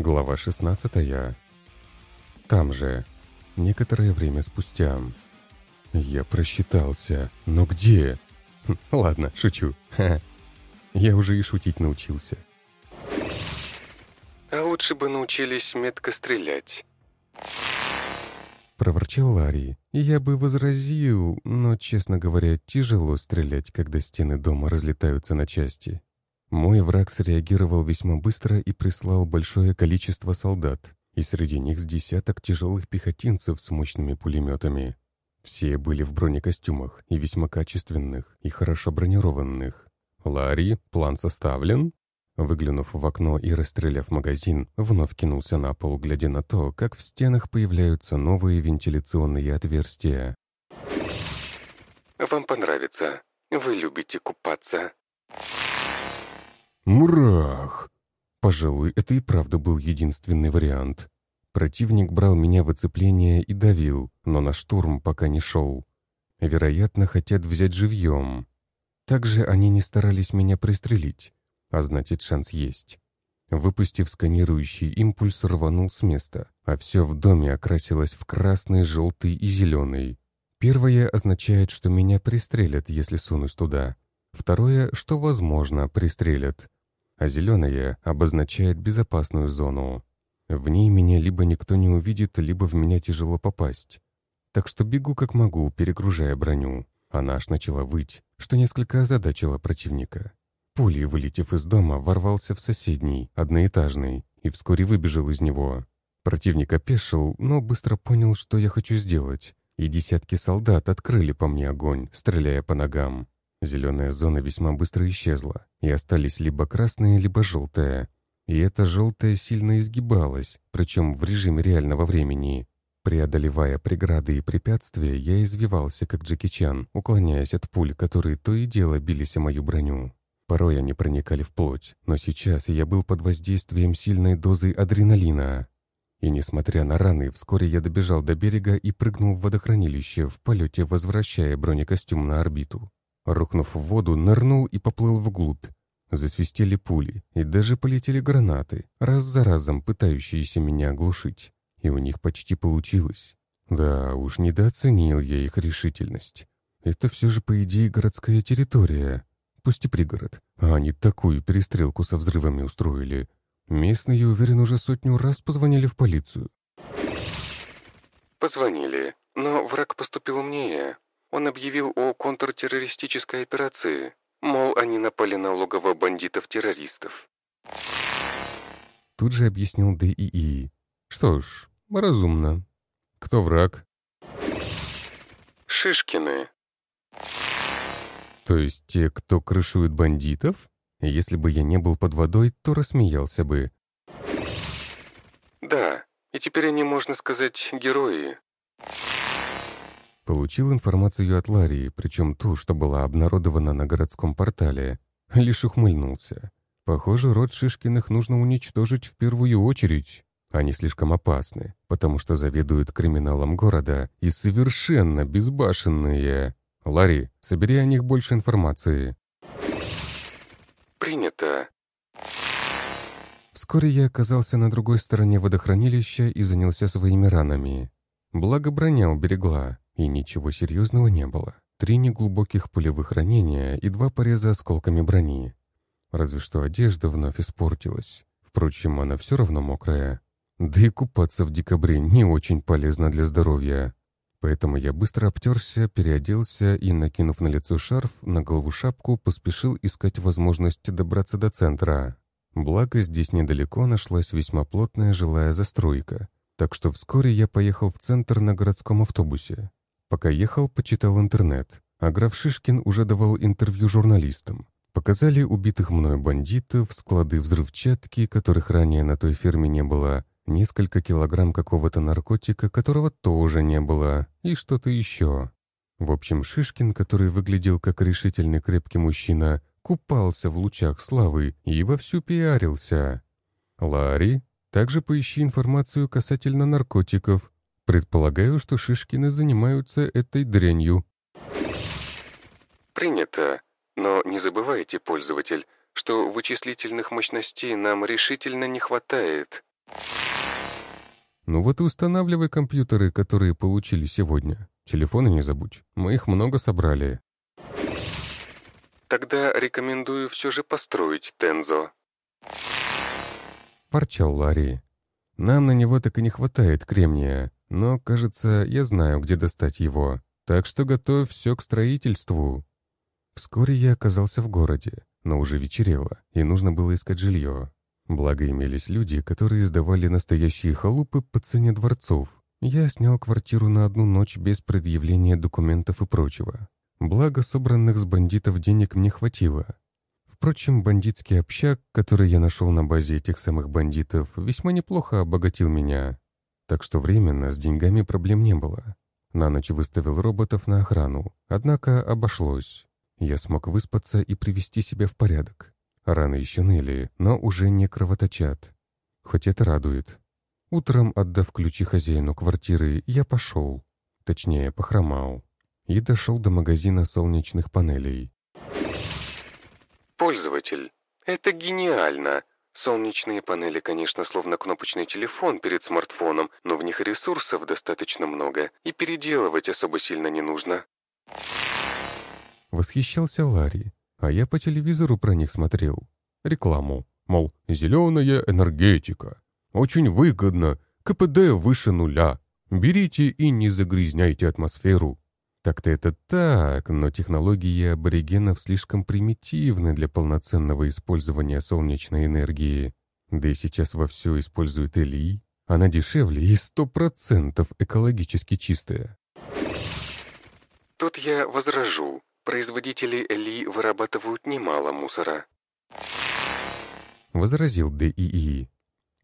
Глава 16. Там же. Некоторое время спустя. Я просчитался. Но где? Хм, ладно, шучу. Ха. Я уже и шутить научился. А лучше бы научились метко стрелять. Проворчал Ларри. Я бы возразил, но, честно говоря, тяжело стрелять, когда стены дома разлетаются на части. Мой враг среагировал весьма быстро и прислал большое количество солдат, и среди них с десяток тяжелых пехотинцев с мощными пулеметами. Все были в бронекостюмах, и весьма качественных, и хорошо бронированных. «Ларри, план составлен?» Выглянув в окно и расстреляв магазин, вновь кинулся на пол, глядя на то, как в стенах появляются новые вентиляционные отверстия. «Вам понравится. Вы любите купаться». Мурах! Пожалуй, это и правда был единственный вариант. Противник брал меня в оцепление и давил, но на штурм пока не шел. Вероятно, хотят взять живьем. Также они не старались меня пристрелить, а значит, шанс есть. Выпустив сканирующий импульс, рванул с места, а все в доме окрасилось в красный, желтый и зеленый. Первое означает, что меня пристрелят, если сунусь туда. Второе, что, возможно, пристрелят. А зеленое обозначает безопасную зону. В ней меня либо никто не увидит, либо в меня тяжело попасть. Так что бегу как могу, перегружая броню. Она аж начала выть, что несколько озадачило противника. Пулей, вылетев из дома, ворвался в соседний, одноэтажный, и вскоре выбежал из него. Противник опешил, но быстро понял, что я хочу сделать, и десятки солдат открыли по мне огонь, стреляя по ногам. Зеленая зона весьма быстро исчезла, и остались либо красные, либо желтые. И эта желтая сильно изгибалась, причем в режиме реального времени. Преодолевая преграды и препятствия, я извивался, как Джеки Чан, уклоняясь от пуль, которые то и дело бились о мою броню. Порой они проникали в плоть, но сейчас я был под воздействием сильной дозы адреналина. И несмотря на раны, вскоре я добежал до берега и прыгнул в водохранилище, в полете возвращая бронекостюм на орбиту. Рухнув в воду, нырнул и поплыл вглубь. Засвистели пули, и даже полетели гранаты, раз за разом пытающиеся меня оглушить. И у них почти получилось. Да, уж недооценил я их решительность. Это все же, по идее, городская территория. Пусть и пригород. А они такую перестрелку со взрывами устроили. Местные, уверен, уже сотню раз позвонили в полицию. Позвонили, но враг поступил умнее. Он объявил о контртеррористической операции. Мол, они напали на логово бандитов-террористов. Тут же объяснил ДИИ. Что ж, разумно. Кто враг? Шишкины. То есть те, кто крышует бандитов? Если бы я не был под водой, то рассмеялся бы. Да, и теперь они, можно сказать, герои. Получил информацию от Ларии, причем ту, что была обнародована на городском портале. Лишь ухмыльнулся. Похоже, род Шишкиных нужно уничтожить в первую очередь. Они слишком опасны, потому что заведуют криминалом города и совершенно безбашенные. Ларри, собери о них больше информации. Принято. Вскоре я оказался на другой стороне водохранилища и занялся своими ранами. Благо броня уберегла, и ничего серьезного не было. Три неглубоких пулевых ранения и два пореза осколками брони. Разве что одежда вновь испортилась. Впрочем, она все равно мокрая. Да и купаться в декабре не очень полезно для здоровья. Поэтому я быстро обтерся, переоделся и, накинув на лицо шарф, на голову шапку, поспешил искать возможность добраться до центра. Благо, здесь недалеко нашлась весьма плотная жилая застройка. Так что вскоре я поехал в центр на городском автобусе. Пока ехал, почитал интернет, а граф Шишкин уже давал интервью журналистам. Показали убитых мною бандитов, склады взрывчатки, которых ранее на той ферме не было, несколько килограмм какого-то наркотика, которого тоже не было, и что-то еще. В общем, Шишкин, который выглядел как решительный крепкий мужчина, купался в лучах славы и вовсю пиарился. Ларри, также поищи информацию касательно наркотиков, Предполагаю, что Шишкины занимаются этой дрянью. Принято. Но не забывайте, пользователь, что вычислительных мощностей нам решительно не хватает. Ну вот и устанавливай компьютеры, которые получили сегодня. Телефоны не забудь, мы их много собрали. Тогда рекомендую все же построить Тензо. Ворчал Ларри. Нам на него так и не хватает кремния, но, кажется, я знаю, где достать его. Так что готовь все к строительству. Вскоре я оказался в городе, но уже вечерело, и нужно было искать жилье. Благо имелись люди, которые сдавали настоящие халупы по цене дворцов. Я снял квартиру на одну ночь без предъявления документов и прочего. Благо собранных с бандитов денег мне хватило. Впрочем, бандитский общак, который я нашел на базе этих самых бандитов, весьма неплохо обогатил меня. Так что временно с деньгами проблем не было. На ночь выставил роботов на охрану, однако обошлось. Я смог выспаться и привести себя в порядок. Раны еще ныли, но уже не кровоточат. Хоть это радует. Утром, отдав ключи хозяину квартиры, я пошел. Точнее, похромал. И дошел до магазина солнечных панелей. Пользователь. Это гениально. Солнечные панели, конечно, словно кнопочный телефон перед смартфоном, но в них ресурсов достаточно много, и переделывать особо сильно не нужно. Восхищался Ларри, а я по телевизору про них смотрел. Рекламу. Мол, зеленая энергетика. Очень выгодно. КПД выше нуля. Берите и не загрязняйте атмосферу. Так-то это так, но технологии аборигенов слишком примитивны для полноценного использования солнечной энергии. Да и сейчас вовсю используют Эли. Она дешевле и сто процентов экологически чистая. Тут я возражу. Производители Эли вырабатывают немало мусора. Возразил ДИИ.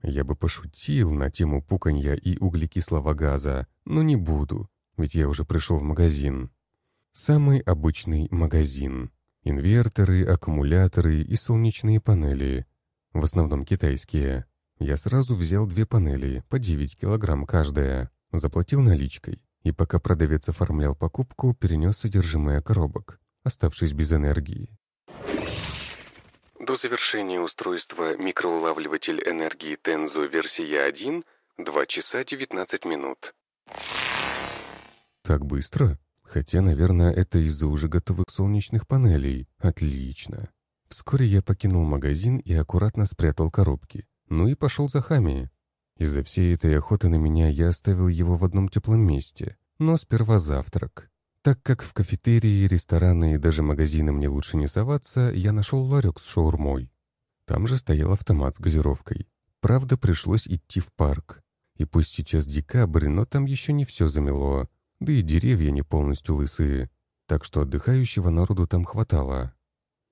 Я бы пошутил на тему пуканья и углекислого газа, но не буду, ведь я уже пришел в магазин. Самый обычный магазин. Инверторы, аккумуляторы и солнечные панели. В основном китайские. Я сразу взял две панели, по 9 килограмм каждая. Заплатил наличкой и пока продавец оформлял покупку, перенес содержимое коробок, оставшись без энергии. До завершения устройства микроулавливатель энергии Tenzo версия 1 2 часа 19 минут. Так быстро? Хотя, наверное, это из-за уже готовых солнечных панелей. Отлично. Вскоре я покинул магазин и аккуратно спрятал коробки. Ну и пошел за Хами. Из-за всей этой охоты на меня я оставил его в одном теплом месте, но сперва завтрак. Так как в кафетерии, рестораны и даже магазины мне лучше не соваться, я нашел ларек с шаурмой. Там же стоял автомат с газировкой. Правда, пришлось идти в парк. И пусть сейчас декабрь, но там еще не все замело, да и деревья не полностью лысые, так что отдыхающего народу там хватало.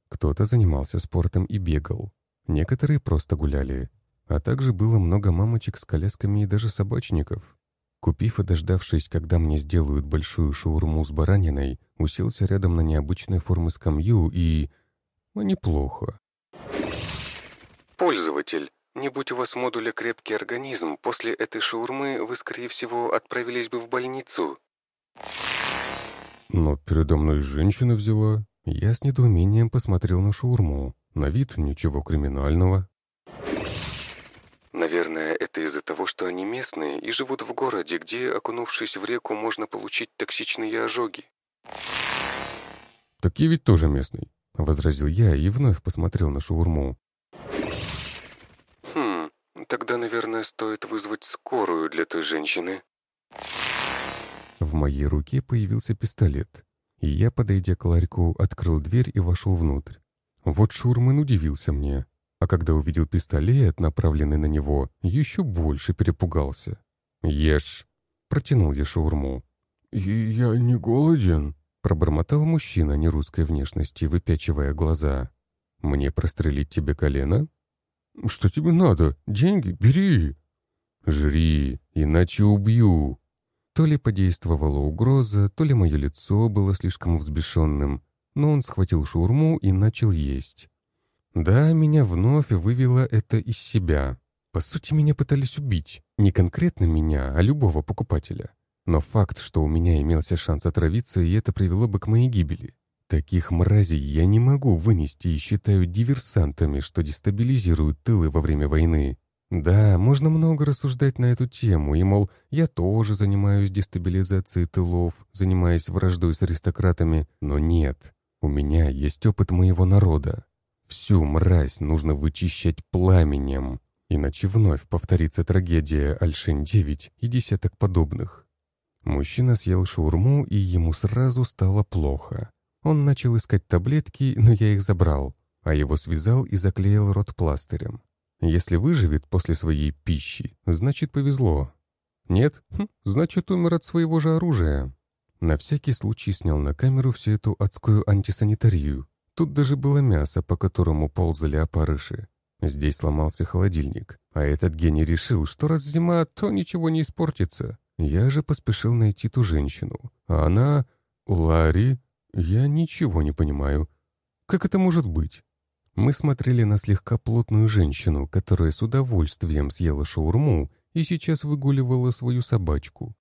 Кто-то занимался спортом и бегал, некоторые просто гуляли, а также было много мамочек с колясками и даже собачников. Купив и дождавшись, когда мне сделают большую шаурму с бараниной, уселся рядом на необычной формы скамью и... А неплохо. Пользователь. Не будь у вас модуля крепкий организм, после этой шаурмы вы, скорее всего, отправились бы в больницу. Но передо мной женщина взяла. Я с недоумением посмотрел на шаурму. На вид ничего криминального. Наверное, это из-за того, что они местные и живут в городе, где, окунувшись в реку, можно получить токсичные ожоги. «Так я ведь тоже местный», — возразил я и вновь посмотрел на шаурму. «Хм, тогда, наверное, стоит вызвать скорую для той женщины». В моей руке появился пистолет, и я, подойдя к ларьку, открыл дверь и вошел внутрь. Вот Шурман удивился мне а когда увидел пистолет, направленный на него, еще больше перепугался. «Ешь!» — протянул я шаурму. «Я не голоден», — пробормотал мужчина нерусской внешности, выпячивая глаза. «Мне прострелить тебе колено?» «Что тебе надо? Деньги? Бери!» «Жри, иначе убью!» То ли подействовала угроза, то ли мое лицо было слишком взбешенным, но он схватил шаурму и начал есть. Да, меня вновь вывело это из себя. По сути, меня пытались убить. Не конкретно меня, а любого покупателя. Но факт, что у меня имелся шанс отравиться, и это привело бы к моей гибели. Таких мразей я не могу вынести и считаю диверсантами, что дестабилизируют тылы во время войны. Да, можно много рассуждать на эту тему, и, мол, я тоже занимаюсь дестабилизацией тылов, занимаясь враждой с аристократами, но нет, у меня есть опыт моего народа. Всю мразь нужно вычищать пламенем, иначе вновь повторится трагедия Альшин-9 и десяток подобных. Мужчина съел шаурму, и ему сразу стало плохо. Он начал искать таблетки, но я их забрал, а его связал и заклеил рот пластырем. Если выживет после своей пищи, значит повезло. Нет? Хм, значит умер от своего же оружия. На всякий случай снял на камеру всю эту адскую антисанитарию. Тут даже было мясо, по которому ползали опарыши. Здесь сломался холодильник, а этот гений решил, что раз зима, то ничего не испортится. Я же поспешил найти ту женщину. А она... Ларри... Я ничего не понимаю. Как это может быть? Мы смотрели на слегка плотную женщину, которая с удовольствием съела шаурму и сейчас выгуливала свою собачку.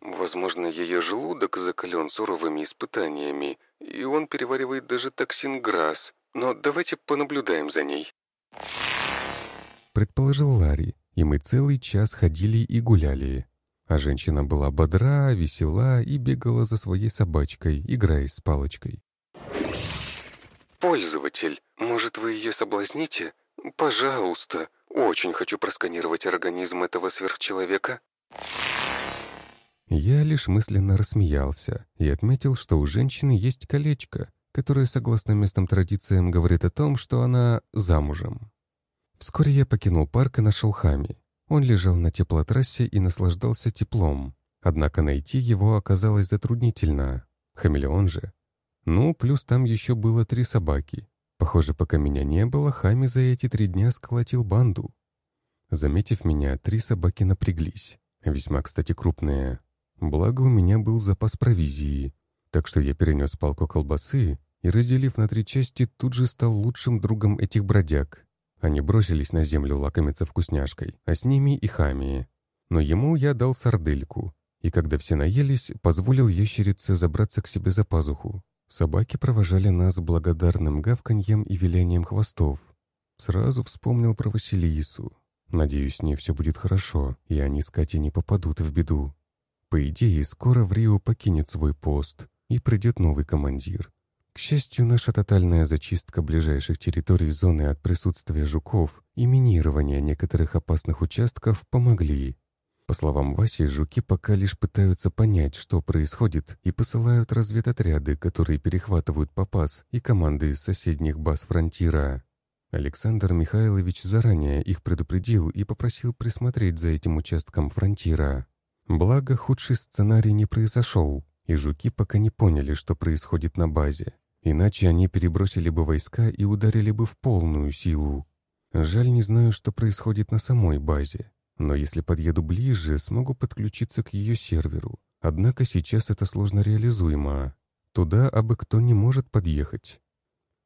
Возможно, ее желудок закален суровыми испытаниями, и он переваривает даже токсин ГРАС. Но давайте понаблюдаем за ней. Предположил Ларри, и мы целый час ходили и гуляли. А женщина была бодра, весела и бегала за своей собачкой, играя с палочкой. «Пользователь, может, вы ее соблазните? Пожалуйста, очень хочу просканировать организм этого сверхчеловека». Я лишь мысленно рассмеялся и отметил, что у женщины есть колечко, которое, согласно местным традициям, говорит о том, что она замужем. Вскоре я покинул парк и нашел Хами. Он лежал на теплотрассе и наслаждался теплом. Однако найти его оказалось затруднительно. Хамелеон же ну, плюс там еще было три собаки. Похоже, пока меня не было, Хами за эти три дня сколотил банду. Заметив меня, три собаки напряглись. Весьма, кстати, крупные. Благо, у меня был запас провизии. Так что я перенес палку колбасы и, разделив на три части, тут же стал лучшим другом этих бродяг. Они бросились на землю лакомиться вкусняшкой, а с ними и Хами. Но ему я дал сардельку, и когда все наелись, позволил ящерице забраться к себе за пазуху. Собаки провожали нас благодарным гавканьем и вилянием хвостов. Сразу вспомнил про Василису. Надеюсь, с ней все будет хорошо, и они с Катей не попадут в беду. По идее, скоро в Рио покинет свой пост, и придет новый командир. К счастью, наша тотальная зачистка ближайших территорий зоны от присутствия жуков и минирование некоторых опасных участков помогли. По словам Васи, жуки пока лишь пытаются понять, что происходит, и посылают разведотряды, которые перехватывают попас и команды из соседних баз фронтира. Александр Михайлович заранее их предупредил и попросил присмотреть за этим участком фронтира. Благо, худший сценарий не произошел, и жуки пока не поняли, что происходит на базе. Иначе они перебросили бы войска и ударили бы в полную силу. Жаль, не знаю, что происходит на самой базе. Но если подъеду ближе, смогу подключиться к ее серверу. Однако сейчас это сложно реализуемо. Туда абы кто не может подъехать.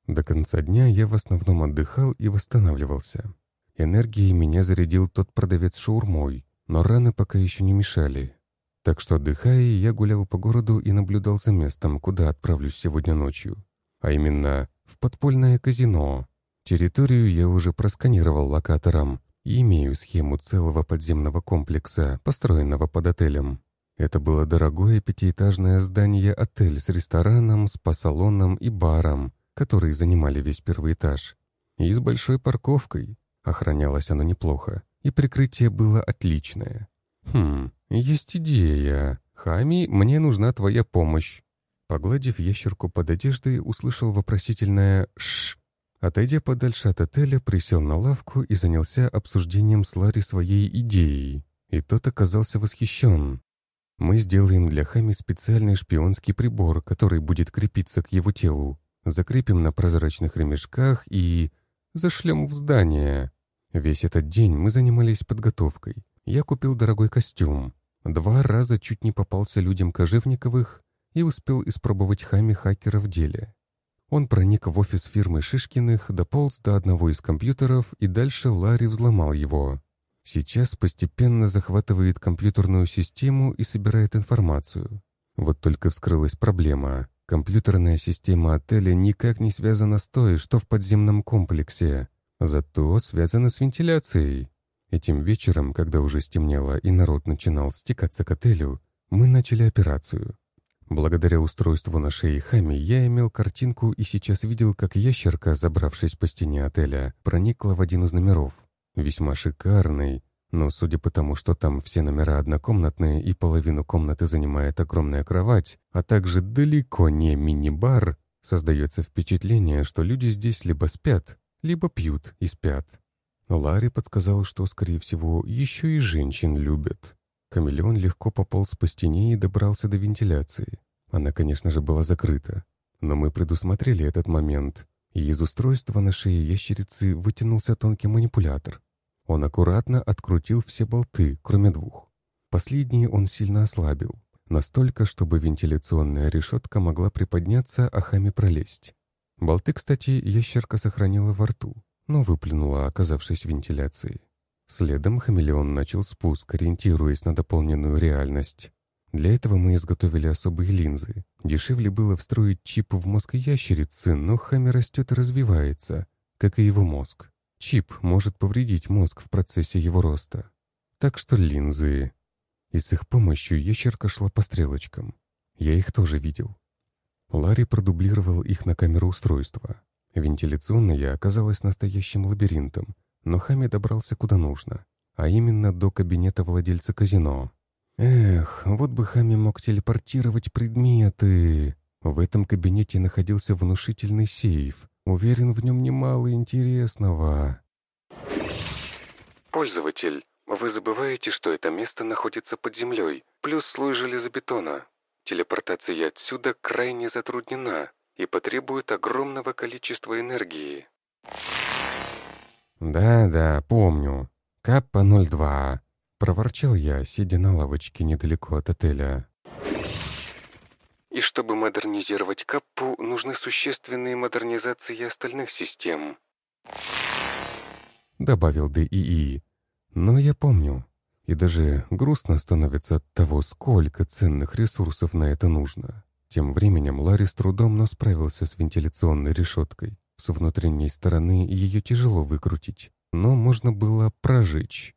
До конца дня я в основном отдыхал и восстанавливался. Энергией меня зарядил тот продавец шаурмой, но раны пока еще не мешали. Так что, отдыхая, я гулял по городу и наблюдал за местом, куда отправлюсь сегодня ночью. А именно, в подпольное казино. Территорию я уже просканировал локатором, и имею схему целого подземного комплекса, построенного под отелем. Это было дорогое пятиэтажное здание-отель с рестораном, спа-салоном и баром, которые занимали весь первый этаж. И с большой парковкой. Охранялось оно неплохо, и прикрытие было отличное. «Хм, есть идея. Хами, мне нужна твоя помощь». Погладив ящерку под одеждой, услышал вопросительное «Шш». Отойдя подальше от отеля, присел на лавку и занялся обсуждением с Ларри своей идеей. И тот оказался восхищен. Мы сделаем для Хами специальный шпионский прибор, который будет крепиться к его телу. Закрепим на прозрачных ремешках и... зашлем в здание. Весь этот день мы занимались подготовкой. Я купил дорогой костюм. Два раза чуть не попался людям Кожевниковых и успел испробовать Хами хакера в деле. Он проник в офис фирмы Шишкиных, дополз до одного из компьютеров, и дальше Ларри взломал его. Сейчас постепенно захватывает компьютерную систему и собирает информацию. Вот только вскрылась проблема. Компьютерная система отеля никак не связана с той, что в подземном комплексе. Зато связано с вентиляцией. Этим вечером, когда уже стемнело и народ начинал стекаться к отелю, мы начали операцию. Благодаря устройству на шее Хами я имел картинку и сейчас видел, как ящерка, забравшись по стене отеля, проникла в один из номеров. Весьма шикарный, но судя по тому, что там все номера однокомнатные и половину комнаты занимает огромная кровать, а также далеко не мини-бар, создается впечатление, что люди здесь либо спят, либо пьют и спят. Ларри подсказал, что, скорее всего, еще и женщин любят. Хамелеон легко пополз по стене и добрался до вентиляции. Она, конечно же, была закрыта. Но мы предусмотрели этот момент, и из устройства на шее ящерицы вытянулся тонкий манипулятор. Он аккуратно открутил все болты, кроме двух. Последние он сильно ослабил, настолько, чтобы вентиляционная решетка могла приподняться, а хами пролезть. Болты, кстати, ящерка сохранила во рту, но выплюнула, оказавшись в вентиляции. Следом хамелеон начал спуск, ориентируясь на дополненную реальность. Для этого мы изготовили особые линзы. Дешевле было встроить чип в мозг ящерицы, но хами растет и развивается, как и его мозг. Чип может повредить мозг в процессе его роста. Так что линзы. И с их помощью ящерка шла по стрелочкам. Я их тоже видел. Ларри продублировал их на камеру устройства. Вентиляционная оказалась настоящим лабиринтом, но Хами добрался куда нужно, а именно до кабинета владельца казино. Эх, вот бы Хами мог телепортировать предметы. В этом кабинете находился внушительный сейф, Уверен, в нем немало интересного. Пользователь, вы забываете, что это место находится под землей, плюс слой железобетона. Телепортация отсюда крайне затруднена и потребует огромного количества энергии. «Да-да, помню. Каппа-02», — проворчал я, сидя на лавочке недалеко от отеля. И чтобы модернизировать Каппу, нужны существенные модернизации остальных систем. Добавил ДИИ. Но я помню. И даже грустно становится от того, сколько ценных ресурсов на это нужно. Тем временем Ларри с трудом, но справился с вентиляционной решеткой. С внутренней стороны ее тяжело выкрутить, но можно было прожечь.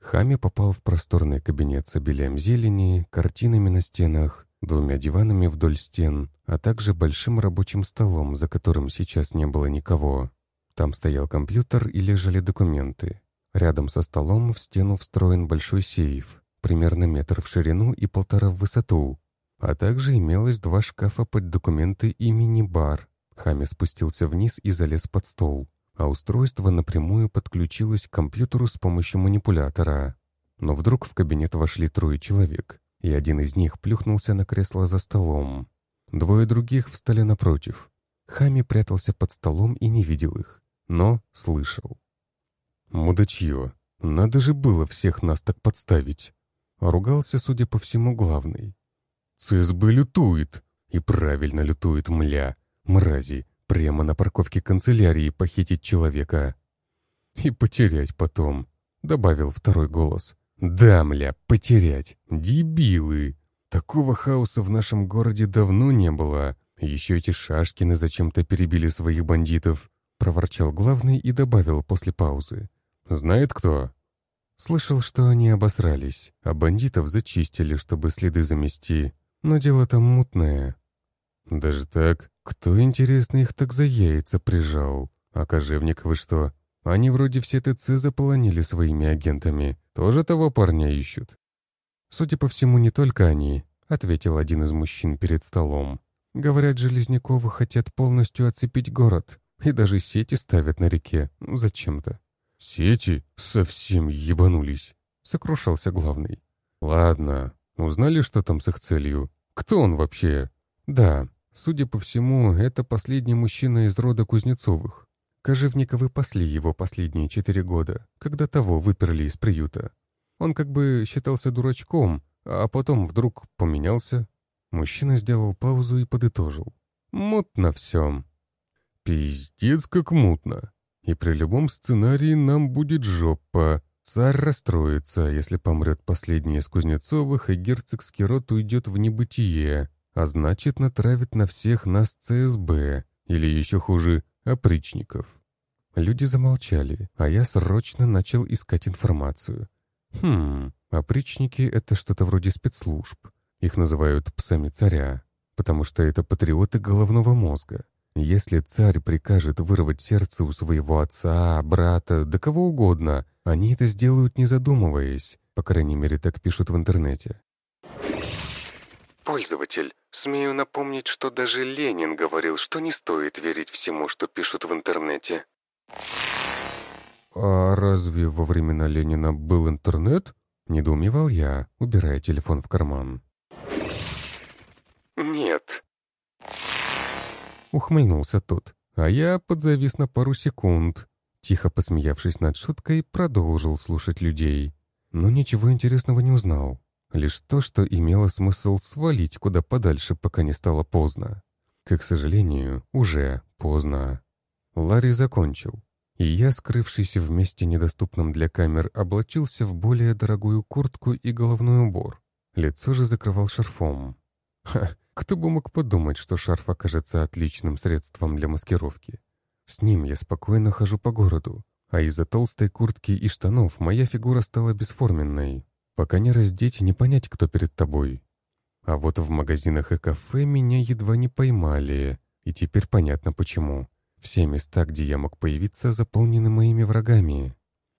Хами попал в просторный кабинет с обилием зелени, картинами на стенах, двумя диванами вдоль стен, а также большим рабочим столом, за которым сейчас не было никого. Там стоял компьютер и лежали документы. Рядом со столом в стену встроен большой сейф, примерно метр в ширину и полтора в высоту, а также имелось два шкафа под документы и мини-бар. Хами спустился вниз и залез под стол, а устройство напрямую подключилось к компьютеру с помощью манипулятора. Но вдруг в кабинет вошли трое человек, и один из них плюхнулся на кресло за столом. Двое других встали напротив. Хами прятался под столом и не видел их, но слышал. «Мудачье, надо же было всех нас так подставить!» Ругался, судя по всему, главный. «ЦСБ лютует!» И правильно лютует, мля. Мрази, прямо на парковке канцелярии похитить человека. «И потерять потом», — добавил второй голос. Да, мля, потерять. Дебилы. Такого хаоса в нашем городе давно не было. Еще эти Шашкины зачем-то перебили своих бандитов. Проворчал главный и добавил после паузы. Знает кто? Слышал, что они обосрались, а бандитов зачистили, чтобы следы замести. Но дело там мутное. Даже так? Кто, интересно, их так за яйца прижал? А Кожевниковы что? Они вроде все ТЦ заполонили своими агентами. Тоже того парня ищут. Судя по всему, не только они, ответил один из мужчин перед столом. Говорят, Железняковы хотят полностью оцепить город. И даже сети ставят на реке. Зачем-то. Сети? Совсем ебанулись. Сокрушался главный. Ладно, узнали, что там с их целью? Кто он вообще? Да, судя по всему, это последний мужчина из рода Кузнецовых. Кожевниковы пасли его последние четыре года, когда того выперли из приюта. Он как бы считался дурачком, а потом вдруг поменялся. Мужчина сделал паузу и подытожил. Мутно все. Пиздец как мутно. И при любом сценарии нам будет жопа. Царь расстроится, если помрет последний из Кузнецовых, и герцогский род уйдет в небытие, а значит натравит на всех нас ЦСБ, или еще хуже, опричников. Люди замолчали, а я срочно начал искать информацию. Хм, опричники — это что-то вроде спецслужб. Их называют «псами царя», потому что это патриоты головного мозга. Если царь прикажет вырвать сердце у своего отца, брата, да кого угодно, они это сделают не задумываясь, по крайней мере так пишут в интернете. Пользователь, смею напомнить, что даже Ленин говорил, что не стоит верить всему, что пишут в интернете. «А разве во времена Ленина был интернет?» — недоумевал я, убирая телефон в карман. «Нет». Ухмыльнулся тот, а я подзавис на пару секунд. Тихо посмеявшись над шуткой, продолжил слушать людей. Но ничего интересного не узнал. Лишь то, что имело смысл свалить куда подальше, пока не стало поздно. К сожалению, уже поздно. Ларри закончил, и я, скрывшийся в месте недоступном для камер, облачился в более дорогую куртку и головной убор. Лицо же закрывал шарфом. Ха, кто бы мог подумать, что шарф окажется отличным средством для маскировки. С ним я спокойно хожу по городу, а из-за толстой куртки и штанов моя фигура стала бесформенной. Пока не раздеть, не понять, кто перед тобой. А вот в магазинах и кафе меня едва не поймали, и теперь понятно почему. Все места, где я мог появиться, заполнены моими врагами.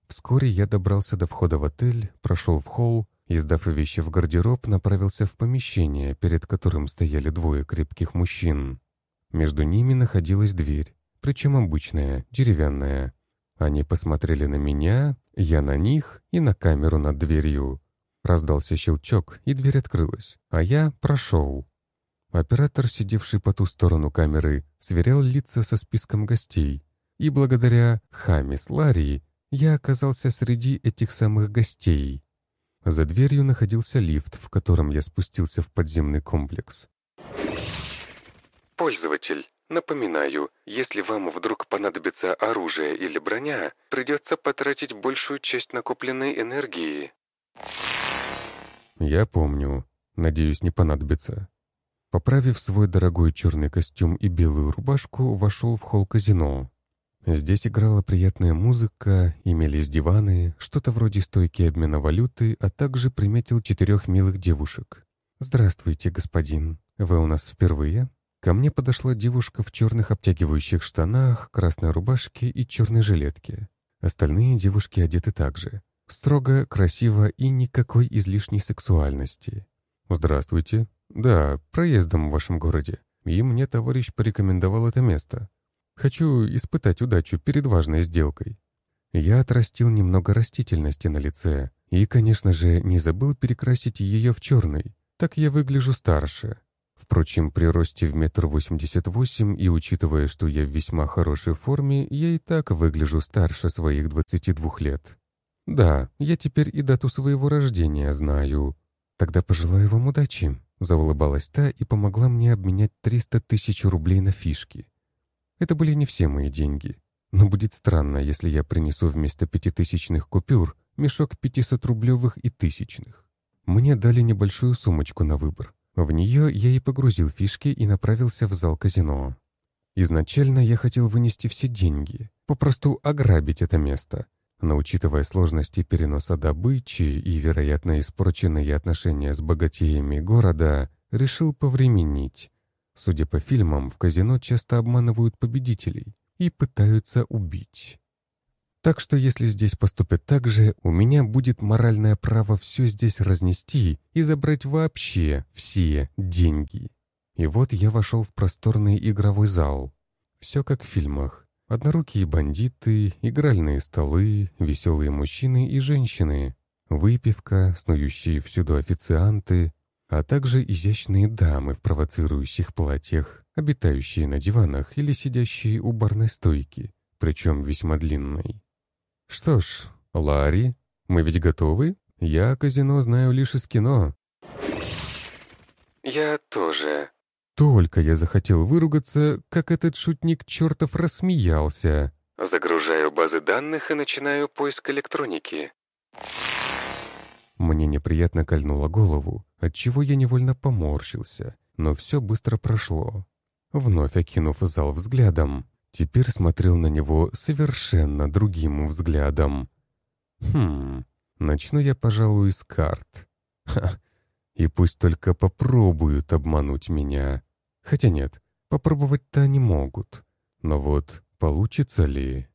Вскоре я добрался до входа в отель, прошел в холл и, сдав вещи в гардероб, направился в помещение, перед которым стояли двое крепких мужчин. Между ними находилась дверь, причем обычная, деревянная. Они посмотрели на меня, я на них и на камеру над дверью. Раздался щелчок, и дверь открылась, а я прошел. Оператор, сидевший по ту сторону камеры, сверял лица со списком гостей, и благодаря Хамис Ларри я оказался среди этих самых гостей. За дверью находился лифт, в котором я спустился в подземный комплекс. Пользователь, напоминаю, если вам вдруг понадобится оружие или броня, придется потратить большую часть накопленной энергии. Я помню. Надеюсь, не понадобится. Поправив свой дорогой черный костюм и белую рубашку, вошел в холл казино. Здесь играла приятная музыка, имелись диваны, что-то вроде стойки обмена валюты, а также приметил четырех милых девушек. «Здравствуйте, господин. Вы у нас впервые?» Ко мне подошла девушка в черных обтягивающих штанах, красной рубашке и черной жилетке. Остальные девушки одеты так же. Строго, красиво и никакой излишней сексуальности. «Здравствуйте. Да, проездом в вашем городе. И мне товарищ порекомендовал это место. Хочу испытать удачу перед важной сделкой». Я отрастил немного растительности на лице и, конечно же, не забыл перекрасить ее в черный. Так я выгляжу старше. Впрочем, при росте в метр восемьдесят восемь и учитывая, что я в весьма хорошей форме, я и так выгляжу старше своих двадцати двух лет. Да, я теперь и дату своего рождения знаю. Тогда пожелаю вам удачи. Заулыбалась та и помогла мне обменять 300 тысяч рублей на фишки. Это были не все мои деньги. Но будет странно, если я принесу вместо пятитысячных купюр мешок 500-рублевых и тысячных. Мне дали небольшую сумочку на выбор. В нее я и погрузил фишки и направился в зал казино. Изначально я хотел вынести все деньги, попросту ограбить это место. Но учитывая сложности переноса добычи и, вероятно, испорченные отношения с богатеями города, решил повременить. Судя по фильмам, в казино часто обманывают победителей и пытаются убить. Так что если здесь поступят так же, у меня будет моральное право все здесь разнести и забрать вообще все деньги. И вот я вошел в просторный игровой зал. Все как в фильмах. Однорукие бандиты, игральные столы, веселые мужчины и женщины, выпивка, снующие всюду официанты, а также изящные дамы в провоцирующих платьях, обитающие на диванах или сидящие у барной стойки, причем весьма длинной. Что ж, Ларри, мы ведь готовы? Я казино знаю лишь из кино. Я тоже. Только я захотел выругаться, как этот шутник чертов рассмеялся. Загружаю базы данных и начинаю поиск электроники. Мне неприятно кольнуло голову, отчего я невольно поморщился, но все быстро прошло. Вновь окинув зал взглядом, теперь смотрел на него совершенно другим взглядом. Хм, начну я, пожалуй, с карт. Ха, и пусть только попробуют обмануть меня. Хотя нет, попробовать-то они могут. Но вот получится ли?